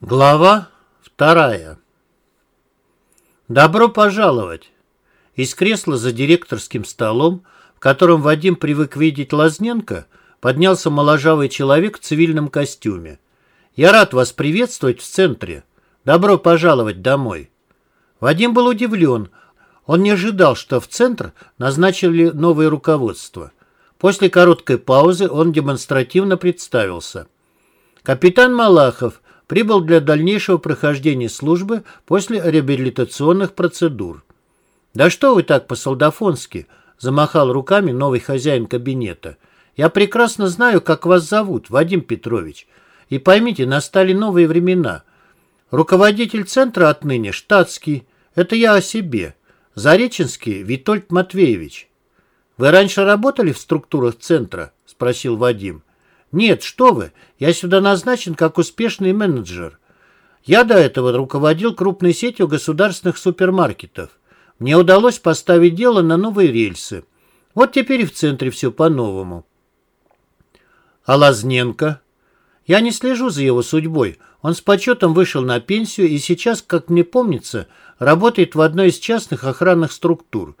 Глава вторая. Добро пожаловать! Из кресла за директорским столом, в котором Вадим привык видеть Лазненко, поднялся моложавый человек в цивильном костюме. «Я рад вас приветствовать в центре. Добро пожаловать домой!» Вадим был удивлен. Он не ожидал, что в центр назначили новое руководство. После короткой паузы он демонстративно представился. «Капитан Малахов, прибыл для дальнейшего прохождения службы после реабилитационных процедур. «Да что вы так по-солдафонски?» – замахал руками новый хозяин кабинета. «Я прекрасно знаю, как вас зовут, Вадим Петрович. И поймите, настали новые времена. Руководитель центра отныне штатский. Это я о себе. Зареченский Витольд Матвеевич». «Вы раньше работали в структурах центра?» – спросил Вадим. «Нет, что вы, я сюда назначен как успешный менеджер. Я до этого руководил крупной сетью государственных супермаркетов. Мне удалось поставить дело на новые рельсы. Вот теперь и в центре все по-новому». «А Лазненко?» «Я не слежу за его судьбой. Он с почетом вышел на пенсию и сейчас, как мне помнится, работает в одной из частных охранных структур».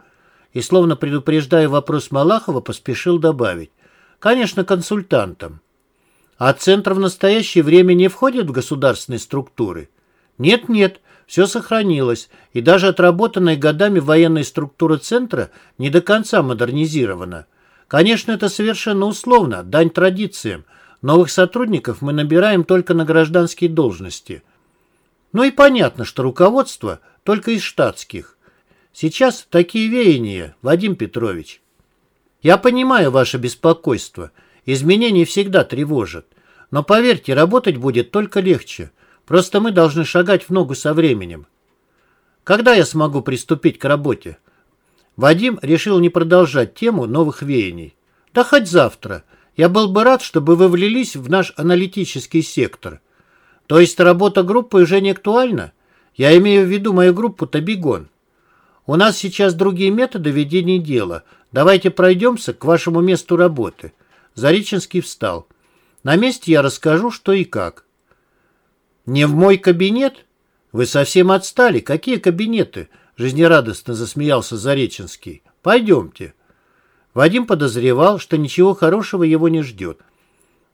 И, словно предупреждая вопрос Малахова, поспешил добавить. «Конечно, консультантом». А центр в настоящее время не входит в государственные структуры? Нет-нет, все сохранилось, и даже отработанная годами военная структура центра не до конца модернизирована. Конечно, это совершенно условно, дань традициям. Новых сотрудников мы набираем только на гражданские должности. Ну и понятно, что руководство только из штатских. Сейчас такие веяния, Вадим Петрович. Я понимаю ваше беспокойство – Изменения всегда тревожат. Но поверьте, работать будет только легче. Просто мы должны шагать в ногу со временем. Когда я смогу приступить к работе? Вадим решил не продолжать тему новых веяний. Да хоть завтра. Я был бы рад, чтобы вы влились в наш аналитический сектор. То есть работа группы уже не актуальна? Я имею в виду мою группу Табигон. У нас сейчас другие методы ведения дела. Давайте пройдемся к вашему месту работы. Зареченский встал. На месте я расскажу, что и как. Не в мой кабинет? Вы совсем отстали. Какие кабинеты? Жизнерадостно засмеялся Зареченский. Пойдемте. Вадим подозревал, что ничего хорошего его не ждет.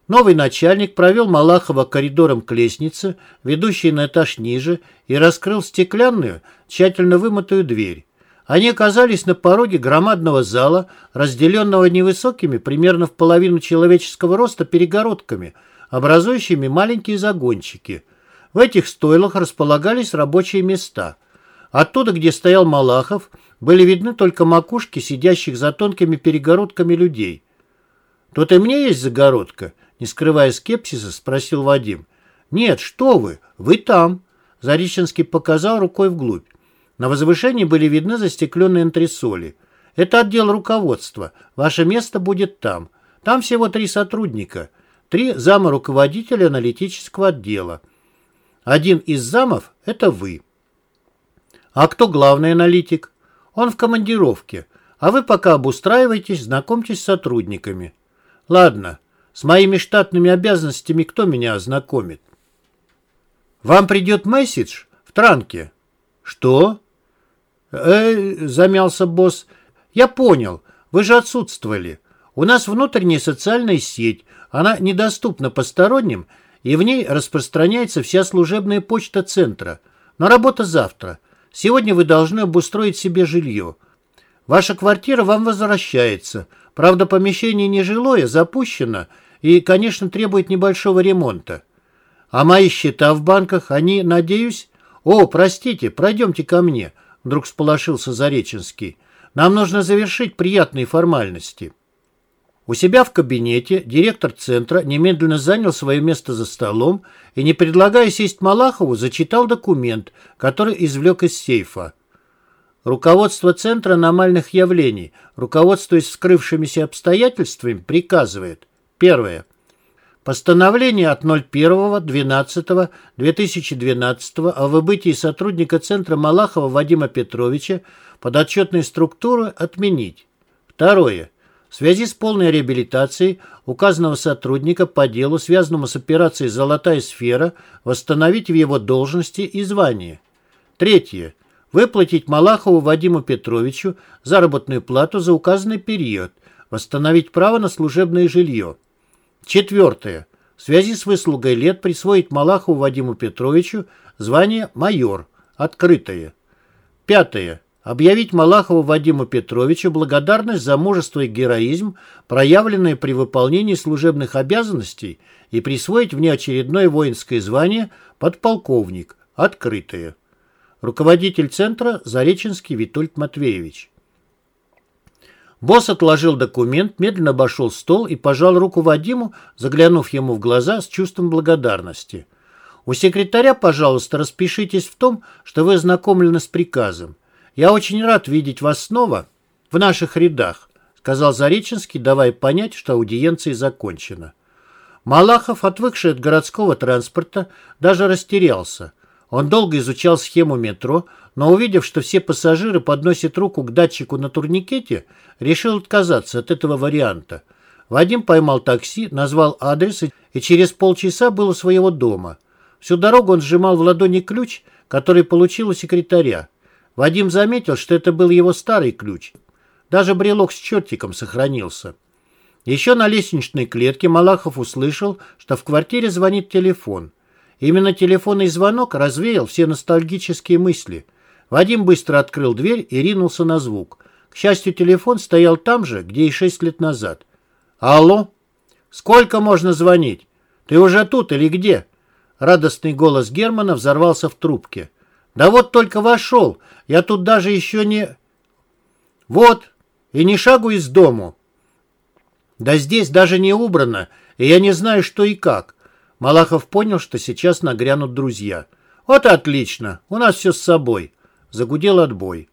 Новый начальник провел Малахова коридором к лестнице, ведущей на этаж ниже, и раскрыл стеклянную, тщательно вымытую дверь. Они оказались на пороге громадного зала, разделенного невысокими, примерно в половину человеческого роста, перегородками, образующими маленькие загончики. В этих стойлах располагались рабочие места. Оттуда, где стоял Малахов, были видны только макушки сидящих за тонкими перегородками людей. «Тут и мне есть загородка?» Не скрывая скепсиса, спросил Вадим. «Нет, что вы, вы там!» Зарищенский показал рукой вглубь. На возвышении были видны застекленные антресоли. Это отдел руководства. Ваше место будет там. Там всего три сотрудника. Три зама руководителя аналитического отдела. Один из замов – это вы. А кто главный аналитик? Он в командировке. А вы пока обустраивайтесь, знакомьтесь с сотрудниками. Ладно, с моими штатными обязанностями кто меня ознакомит? Вам придет месседж в транке. Что? «Э, — замялся босс, — я понял, вы же отсутствовали. У нас внутренняя социальная сеть, она недоступна посторонним, и в ней распространяется вся служебная почта центра. Но работа завтра. Сегодня вы должны обустроить себе жилье. Ваша квартира вам возвращается. Правда, помещение нежилое, запущено и, конечно, требует небольшого ремонта. А мои счета в банках, они, надеюсь... О, простите, пройдемте ко мне. Вдруг сполошился Зареченский. Нам нужно завершить приятные формальности. У себя в кабинете директор центра немедленно занял свое место за столом и, не предлагая сесть Малахову, зачитал документ, который извлек из сейфа. Руководство Центра аномальных явлений, руководствуясь скрывшимися обстоятельствами, приказывает. Первое. Постановление от 01.12.2012 о выбытии сотрудника Центра Малахова Вадима Петровича под отчетные структуры отменить. Второе. В связи с полной реабилитацией указанного сотрудника по делу, связанному с операцией «Золотая сфера», восстановить в его должности и звании. Третье. Выплатить Малахову Вадиму Петровичу заработную плату за указанный период, восстановить право на служебное жилье. Четвертое. В связи с выслугой лет присвоить Малахову Вадиму Петровичу звание майор, открытое. Пятое. Объявить Малахову Вадиму Петровичу благодарность за мужество и героизм, проявленные при выполнении служебных обязанностей, и присвоить внеочередное воинское звание подполковник, открытое. Руководитель центра Зареченский Витольд Матвеевич. Босс отложил документ, медленно обошел стол и пожал руку Вадиму, заглянув ему в глаза с чувством благодарности. «У секретаря, пожалуйста, распишитесь в том, что вы ознакомлены с приказом. Я очень рад видеть вас снова в наших рядах», сказал Зареченский, давая понять, что аудиенция закончена. Малахов, отвыкший от городского транспорта, даже растерялся. Он долго изучал схему метро, но увидев, что все пассажиры подносят руку к датчику на турникете, решил отказаться от этого варианта. Вадим поймал такси, назвал адрес и через полчаса был у своего дома. Всю дорогу он сжимал в ладони ключ, который получил у секретаря. Вадим заметил, что это был его старый ключ. Даже брелок с чертиком сохранился. Еще на лестничной клетке Малахов услышал, что в квартире звонит телефон. Именно телефонный звонок развеял все ностальгические мысли. Вадим быстро открыл дверь и ринулся на звук. К счастью, телефон стоял там же, где и шесть лет назад. «Алло? Сколько можно звонить? Ты уже тут или где?» Радостный голос Германа взорвался в трубке. «Да вот только вошел. Я тут даже еще не...» «Вот, и не шагу из дому». «Да здесь даже не убрано, и я не знаю, что и как. Малахов понял, что сейчас нагрянут друзья. «Вот отлично, у нас все с собой». Загудел отбой.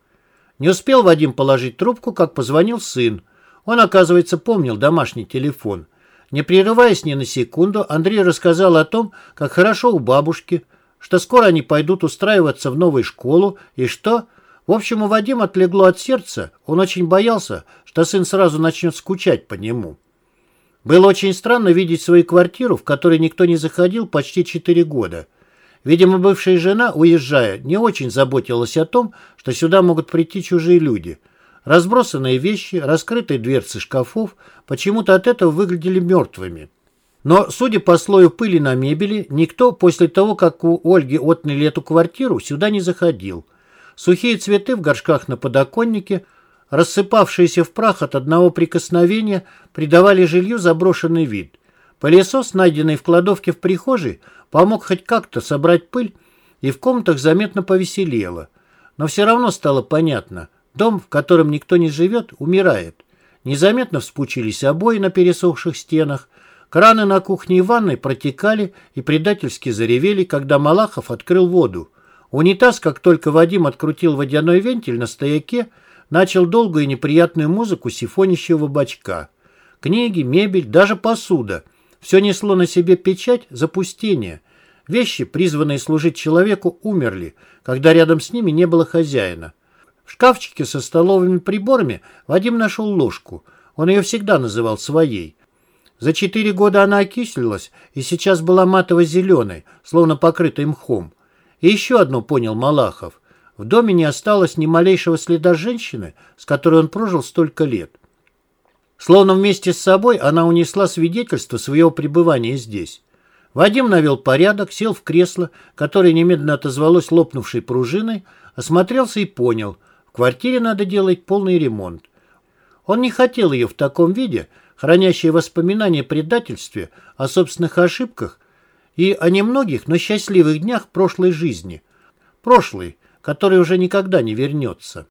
Не успел Вадим положить трубку, как позвонил сын. Он, оказывается, помнил домашний телефон. Не прерываясь ни на секунду, Андрей рассказал о том, как хорошо у бабушки, что скоро они пойдут устраиваться в новую школу, и что... В общем, у Вадима отлегло от сердца, он очень боялся, что сын сразу начнет скучать по нему. Было очень странно видеть свою квартиру, в которой никто не заходил почти четыре года. Видимо, бывшая жена, уезжая, не очень заботилась о том, что сюда могут прийти чужие люди. Разбросанные вещи, раскрытые дверцы шкафов почему-то от этого выглядели мертвыми. Но, судя по слою пыли на мебели, никто после того, как у Ольги отняли эту квартиру, сюда не заходил. Сухие цветы в горшках на подоконнике – рассыпавшиеся в прах от одного прикосновения, придавали жилью заброшенный вид. Пылесос, найденный в кладовке в прихожей, помог хоть как-то собрать пыль, и в комнатах заметно повеселело. Но все равно стало понятно, дом, в котором никто не живет, умирает. Незаметно вспучились обои на пересохших стенах, краны на кухне и ванной протекали и предательски заревели, когда Малахов открыл воду. Унитаз, как только Вадим открутил водяной вентиль на стояке, начал долгую и неприятную музыку сифонящего бачка. Книги, мебель, даже посуда. Все несло на себе печать запустения. Вещи, призванные служить человеку, умерли, когда рядом с ними не было хозяина. В шкафчике со столовыми приборами Вадим нашел ложку. Он ее всегда называл своей. За четыре года она окислилась и сейчас была матово-зеленой, словно покрытой мхом. И еще одно понял Малахов – в доме не осталось ни малейшего следа женщины, с которой он прожил столько лет. Словно вместе с собой она унесла свидетельство своего пребывания здесь. Вадим навел порядок, сел в кресло, которое немедленно отозвалось лопнувшей пружиной, осмотрелся и понял, в квартире надо делать полный ремонт. Он не хотел ее в таком виде, хранящей воспоминания о предательстве, о собственных ошибках и о немногих, но счастливых днях прошлой жизни. Прошлой, который уже никогда не вернется.